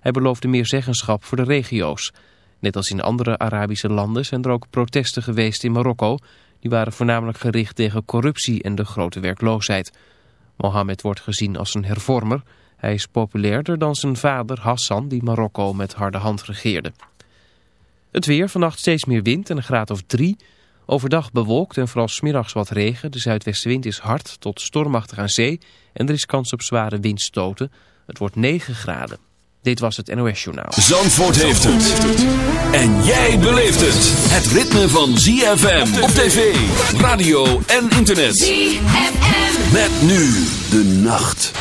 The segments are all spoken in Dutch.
Hij beloofde meer zeggenschap voor de regio's. Net als in andere Arabische landen zijn er ook protesten geweest in Marokko. Die waren voornamelijk gericht tegen corruptie en de grote werkloosheid. Mohammed wordt gezien als een hervormer. Hij is populairder dan zijn vader Hassan die Marokko met harde hand regeerde. Het weer, vannacht steeds meer wind en een graad of drie. Overdag bewolkt en vooral smiddags wat regen. De zuidwestenwind is hard tot stormachtig aan zee en er is kans op zware windstoten... Het wordt 9 graden. Dit was het NOS Journaal. Zandvoort heeft het. En jij beleeft het. Het ritme van ZFM op tv, radio en internet. ZFM. Met nu de nacht.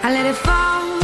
I let it fall,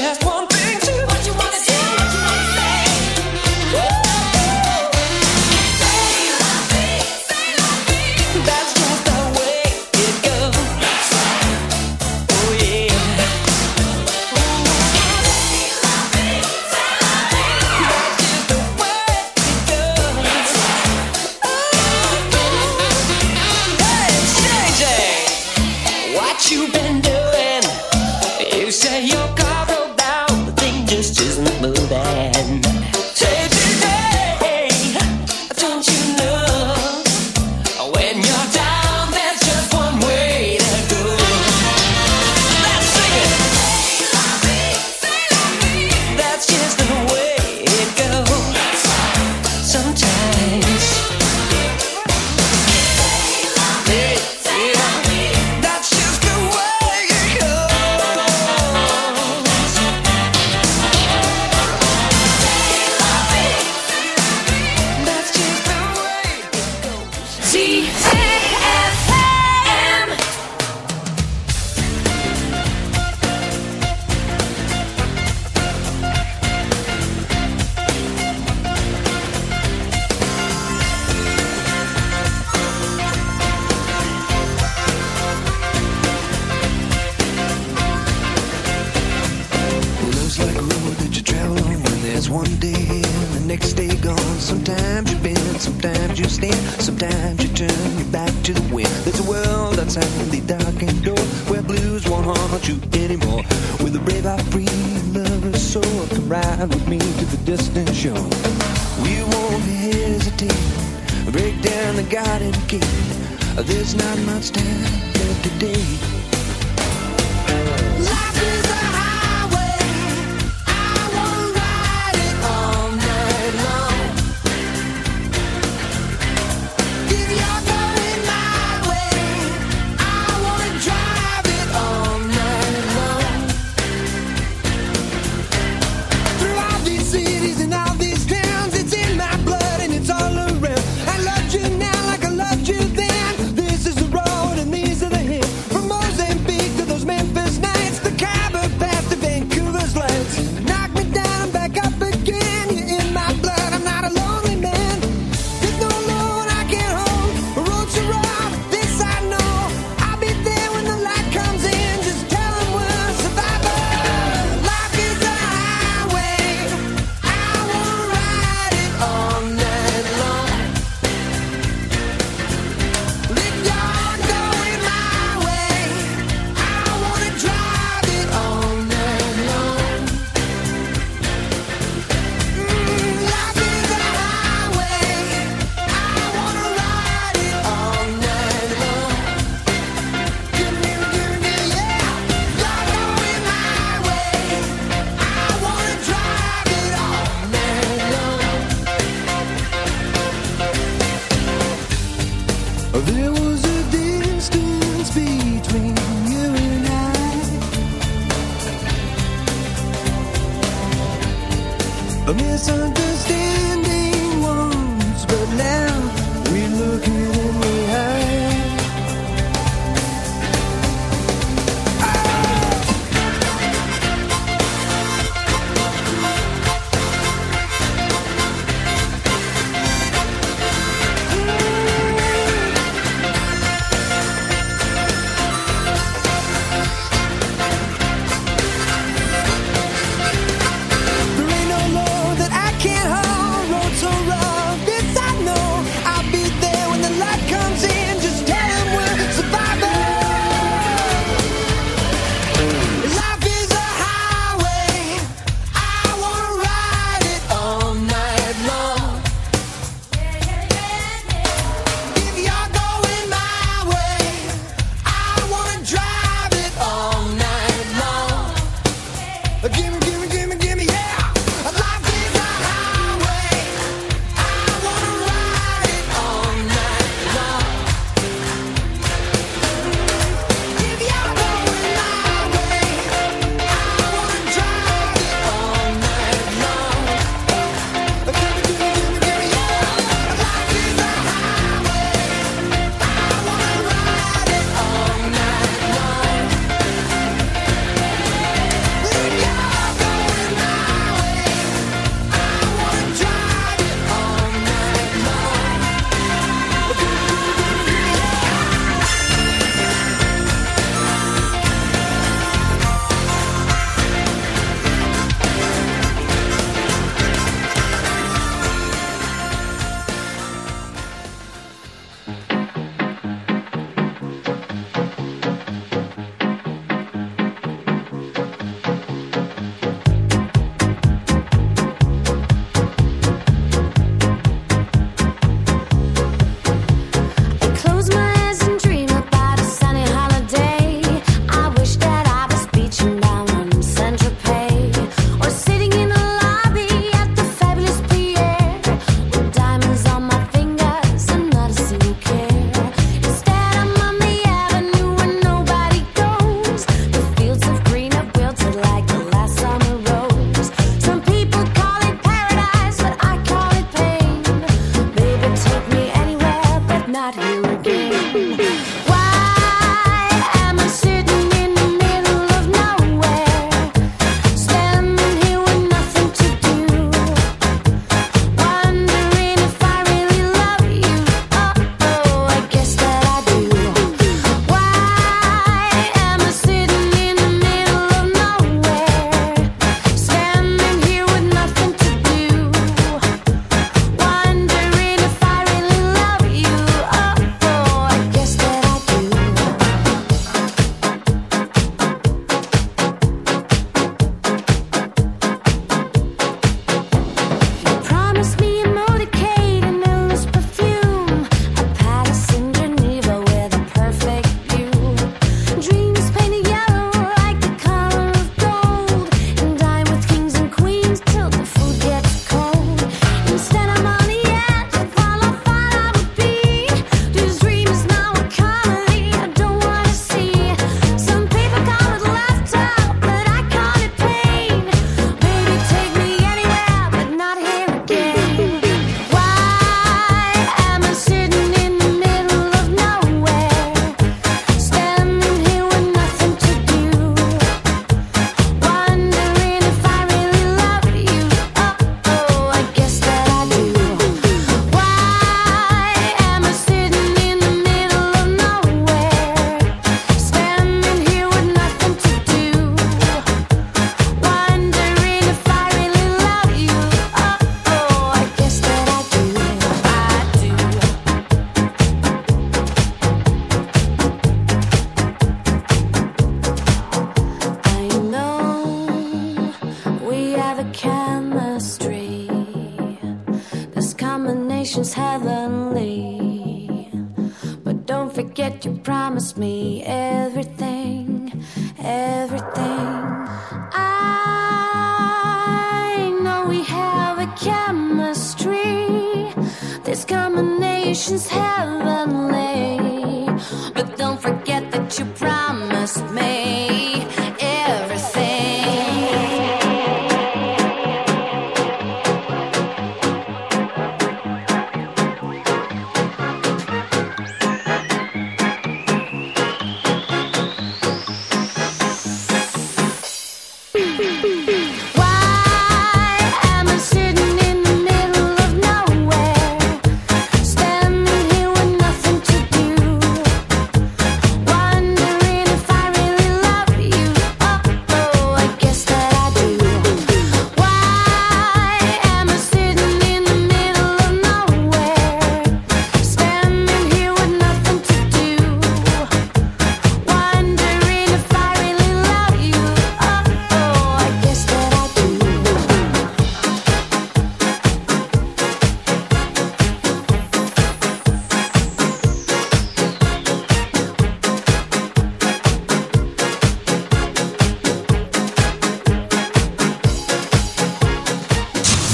just hesitate. Break down the garden gate. There's not much time left today.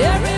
Every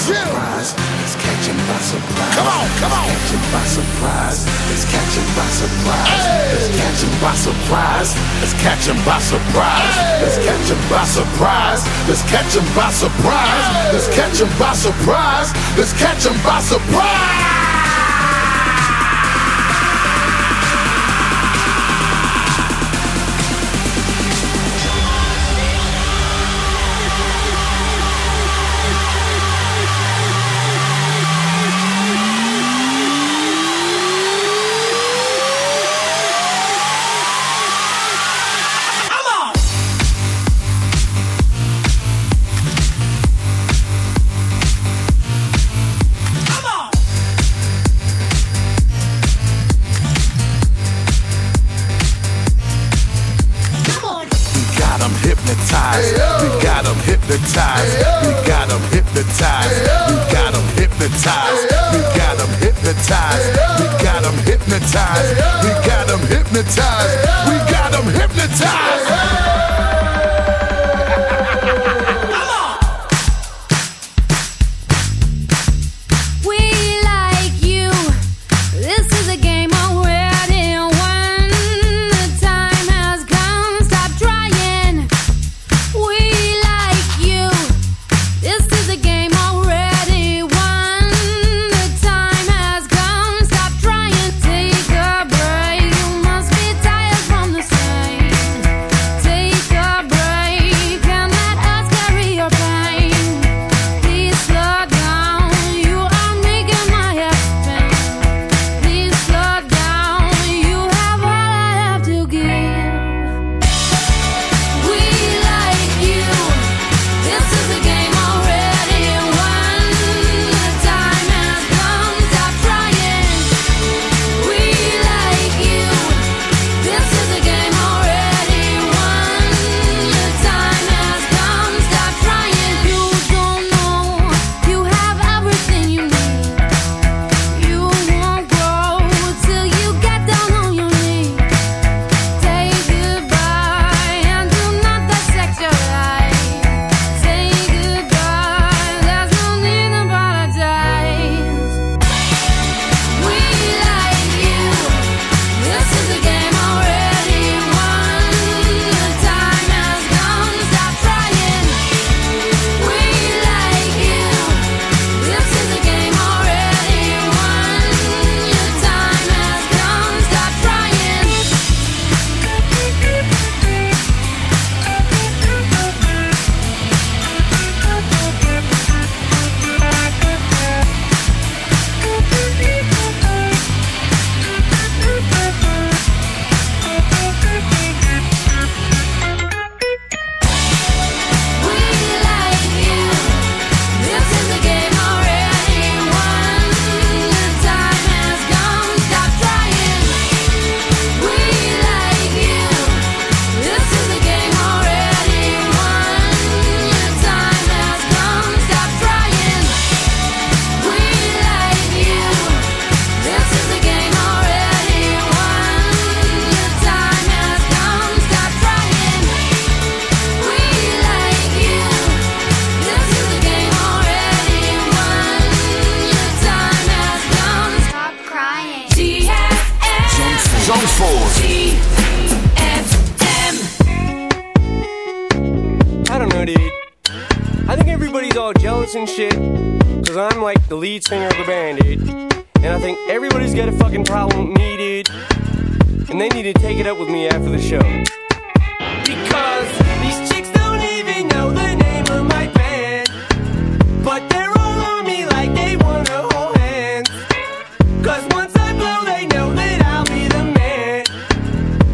Surprise. Let's catch 'em by surprise. Come on, come on. Catch 'em by surprise. Let's catch 'em by surprise. Let's catch 'em by surprise. Let's catch 'em by surprise. Let's catch 'em by surprise. Let's catch 'em by surprise. Let's catch 'em by surprise. Let's catch 'em by surprise. Up with me after the show. Because these chicks don't even know the name of my band. But they're all on me like they wanna hold hands. Cause once I blow, they know that I'll be the man.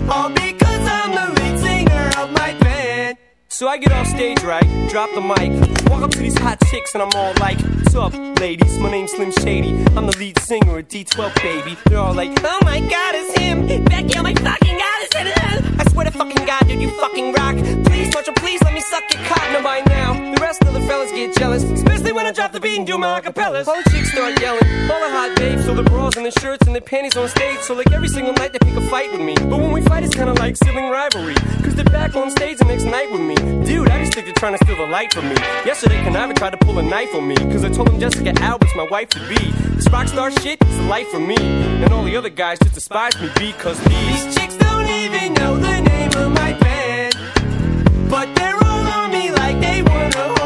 All because I'm the lead singer of my band. So I get off stage, right? Drop the mic. Walk up to these hot chicks and I'm all like, What's up, ladies? My name's Slim Shady. I'm the lead singer of D12, baby. They're all like, Oh All the chicks start yelling. All the hot babes, so the bras and the shirts and the panties on stage. So like every single night they pick a fight with me. But when we fight, it's kinda like sibling rivalry. Cause they're back on stage the next night with me. Dude, I just think they're trying to steal the light from me. Yesterday, Conniver tried to pull a knife on me. Cause I told him Jessica Albert's my wife to be. This rock star shit is the life for me. And all the other guys just despise me because these chicks don't even know the name of my band. But they're all on me like they wanna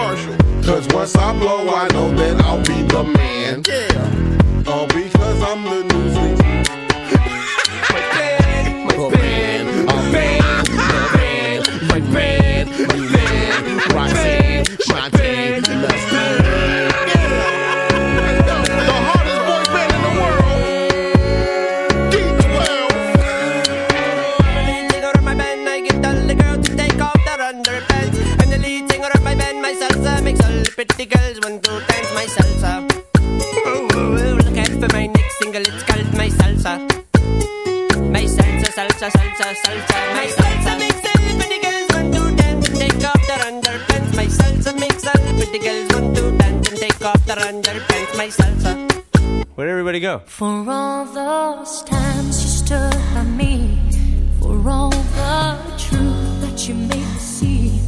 Marshall. Cause once I blow, I know that I'll be the man. Yeah. All because I'm the newsweek. salsa, salsa. My salsa makes the pretty girls want to dance and take off their underpants. My salsa makes the pretty girls want to dance and take off their underpants. My salsa. Where'd everybody go? For all those times you stood by me, for all the truth that you made me see,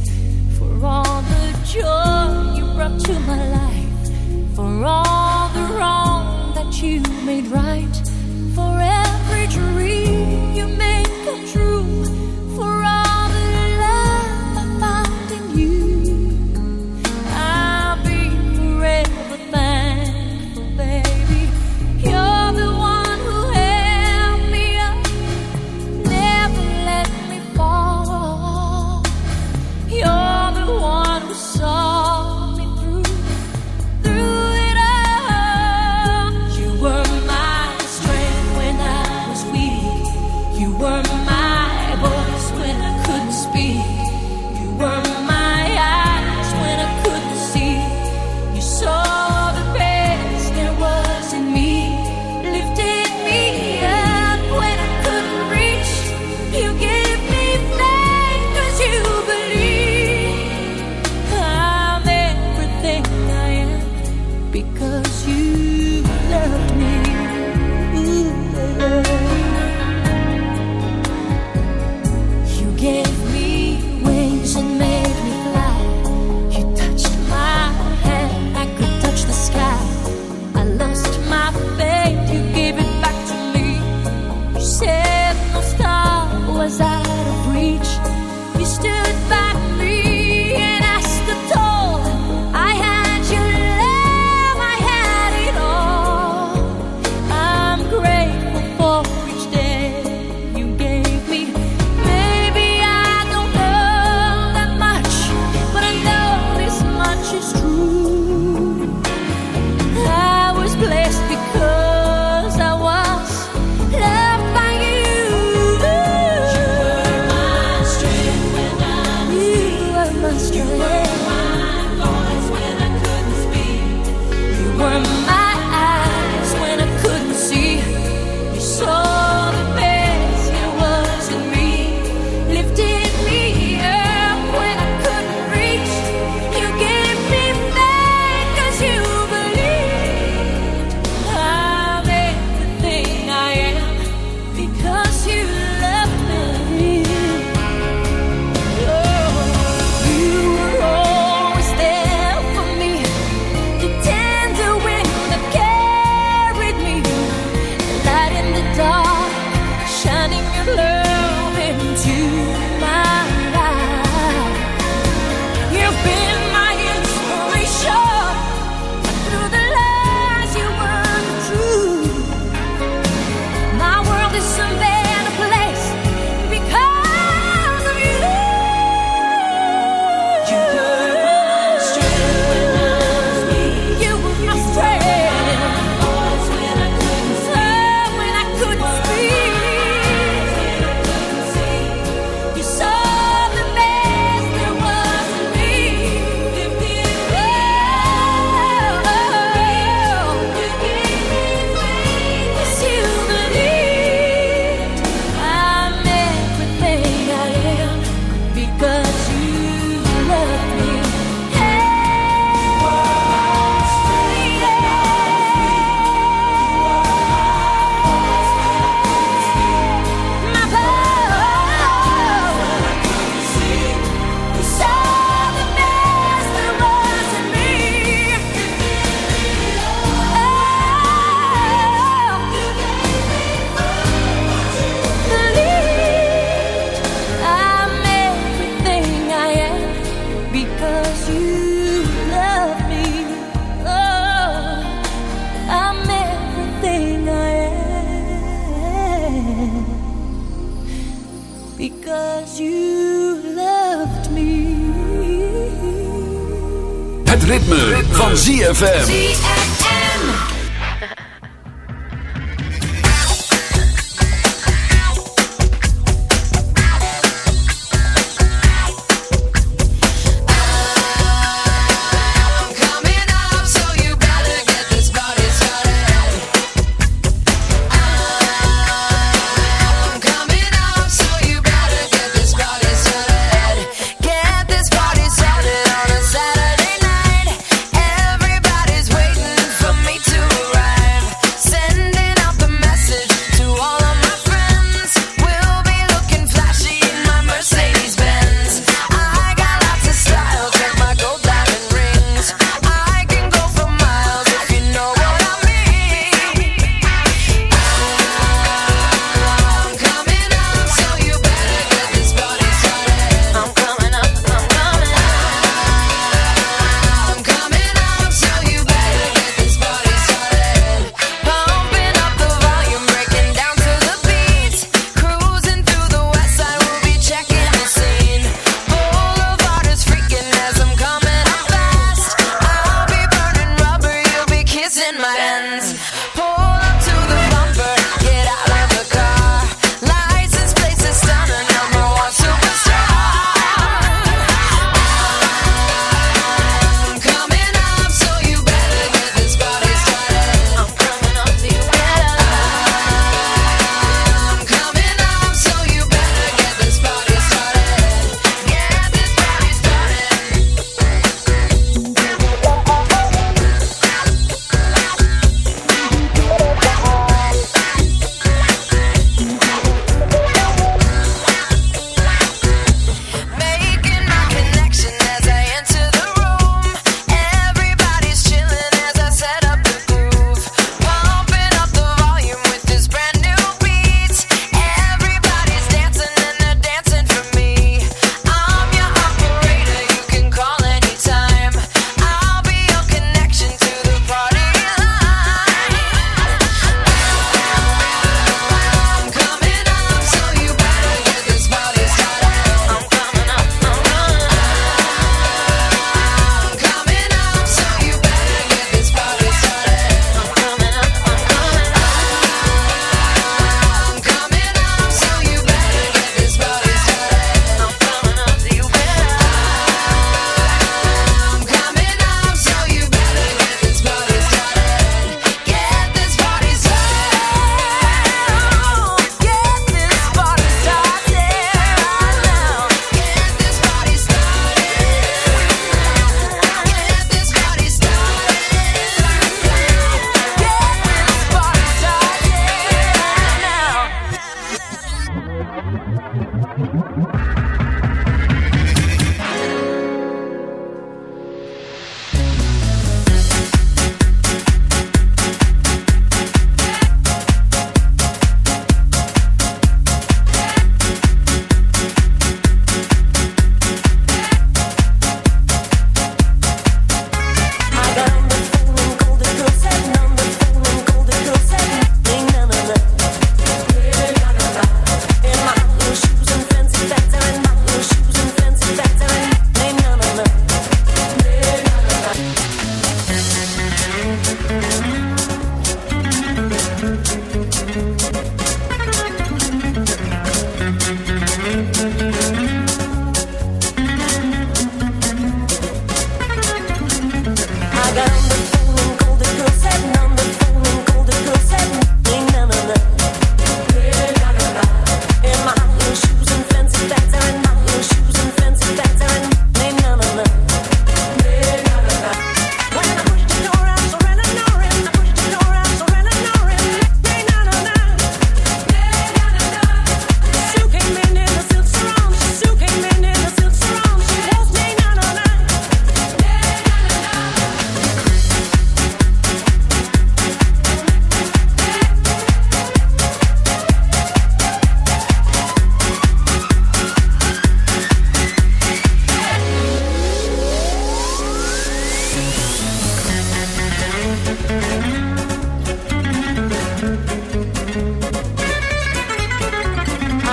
for all the joy you brought to my life, for all the wrong that you made right for every dream you make come true. ZFM.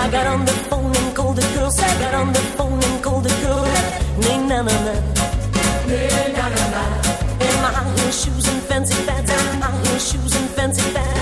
I got on the phone and called the girls. I got on the phone and called the girls. Nee, na na na. Nee, na na na. In my high heel shoes and fancy fads. In my high heel shoes and fancy fads.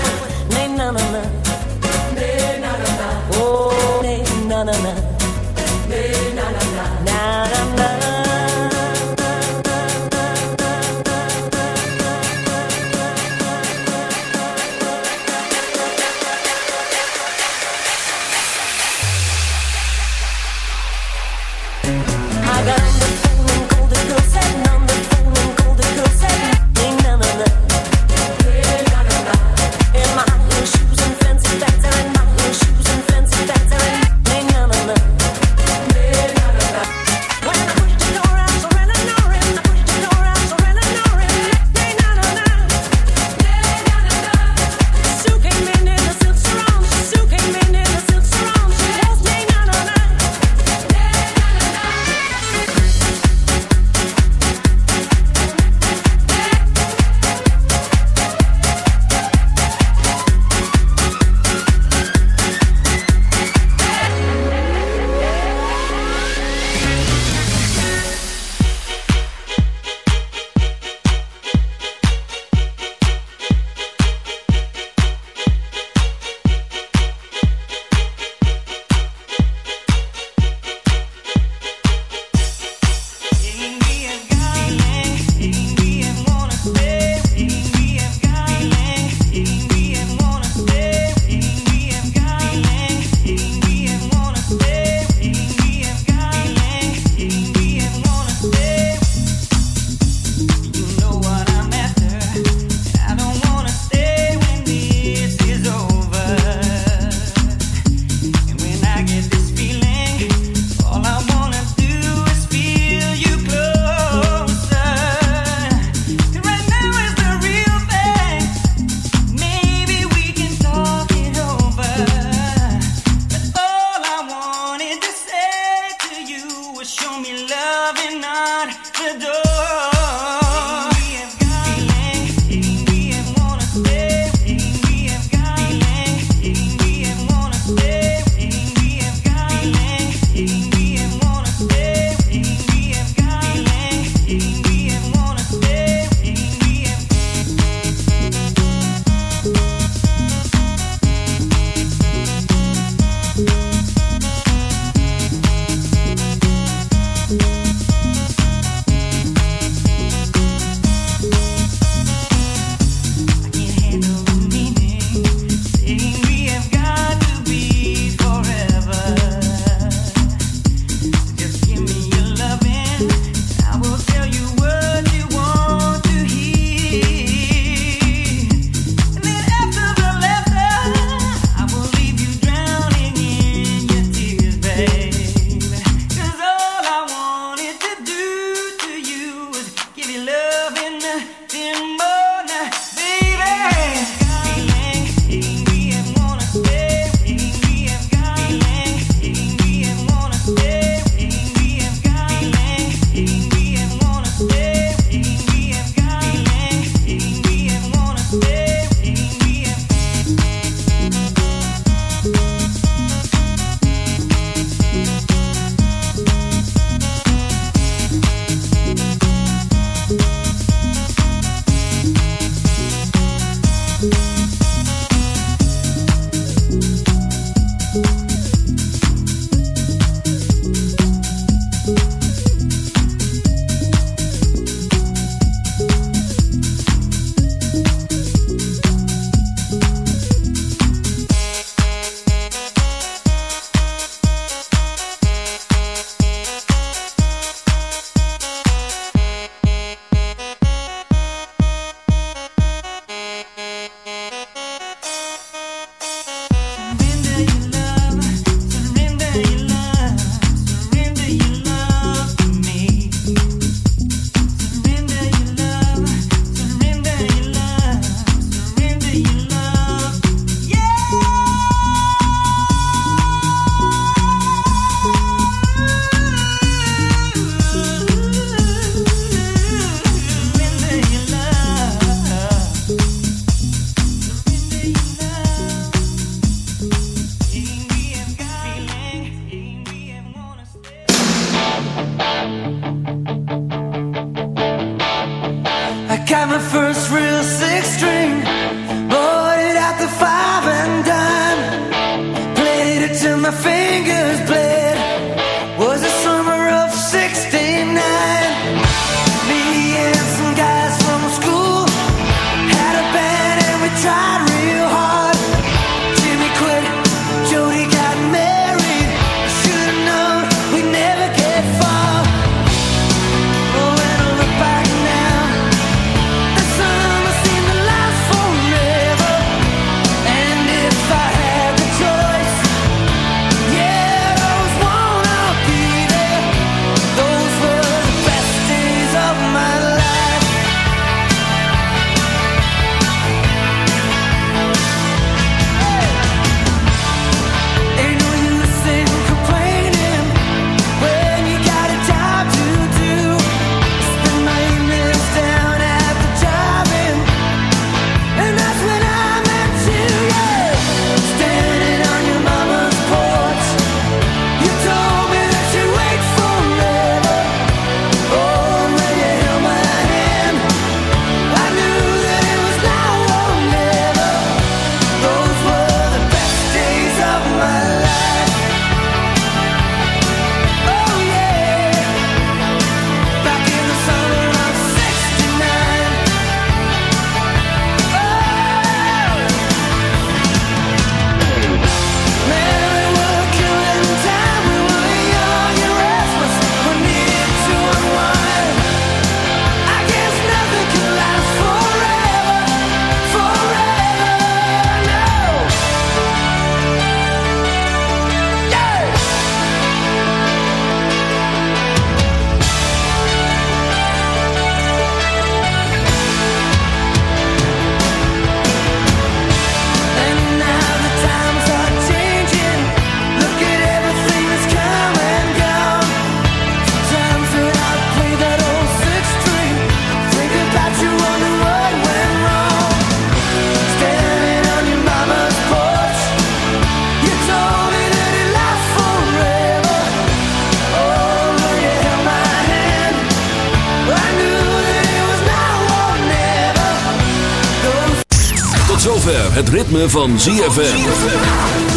Het ritme van ZFM.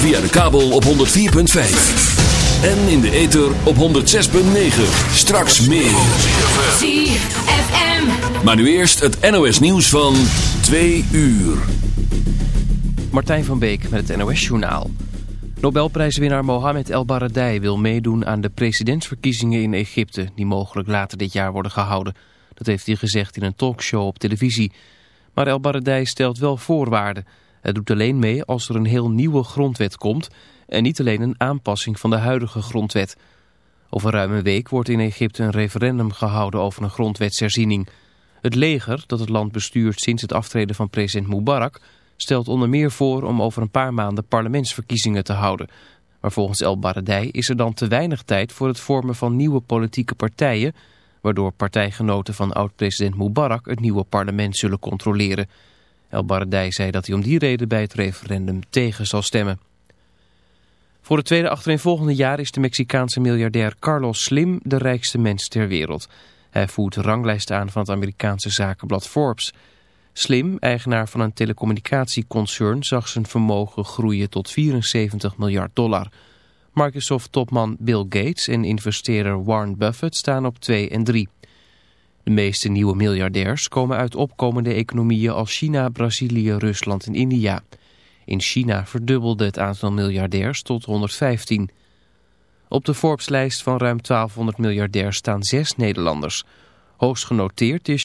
Via de kabel op 104.5. En in de ether op 106.9. Straks meer. ZFM. Maar nu eerst het NOS nieuws van 2 uur. Martijn van Beek met het NOS-journaal. Nobelprijswinnaar Mohamed El Baradei wil meedoen aan de presidentsverkiezingen in Egypte... die mogelijk later dit jaar worden gehouden. Dat heeft hij gezegd in een talkshow op televisie. Maar El Baradei stelt wel voorwaarden. Hij doet alleen mee als er een heel nieuwe grondwet komt... en niet alleen een aanpassing van de huidige grondwet. Over ruim een week wordt in Egypte een referendum gehouden over een grondwetsherziening. Het leger, dat het land bestuurt sinds het aftreden van president Mubarak... stelt onder meer voor om over een paar maanden parlementsverkiezingen te houden. Maar volgens El Baradei is er dan te weinig tijd voor het vormen van nieuwe politieke partijen... waardoor partijgenoten van oud-president Mubarak het nieuwe parlement zullen controleren. El Baradei zei dat hij om die reden bij het referendum tegen zal stemmen. Voor het tweede achtereenvolgende jaar is de Mexicaanse miljardair Carlos Slim de rijkste mens ter wereld. Hij voert de ranglijst aan van het Amerikaanse zakenblad Forbes. Slim, eigenaar van een telecommunicatieconcern, zag zijn vermogen groeien tot 74 miljard dollar. Microsoft-topman Bill Gates en investeerder Warren Buffett staan op 2 en 3. De meeste nieuwe miljardairs komen uit opkomende economieën als China, Brazilië, Rusland en India. In China verdubbelde het aantal miljardairs tot 115. Op de Forbes-lijst van ruim 1200 miljardairs staan zes Nederlanders. Hoogst genoteerd is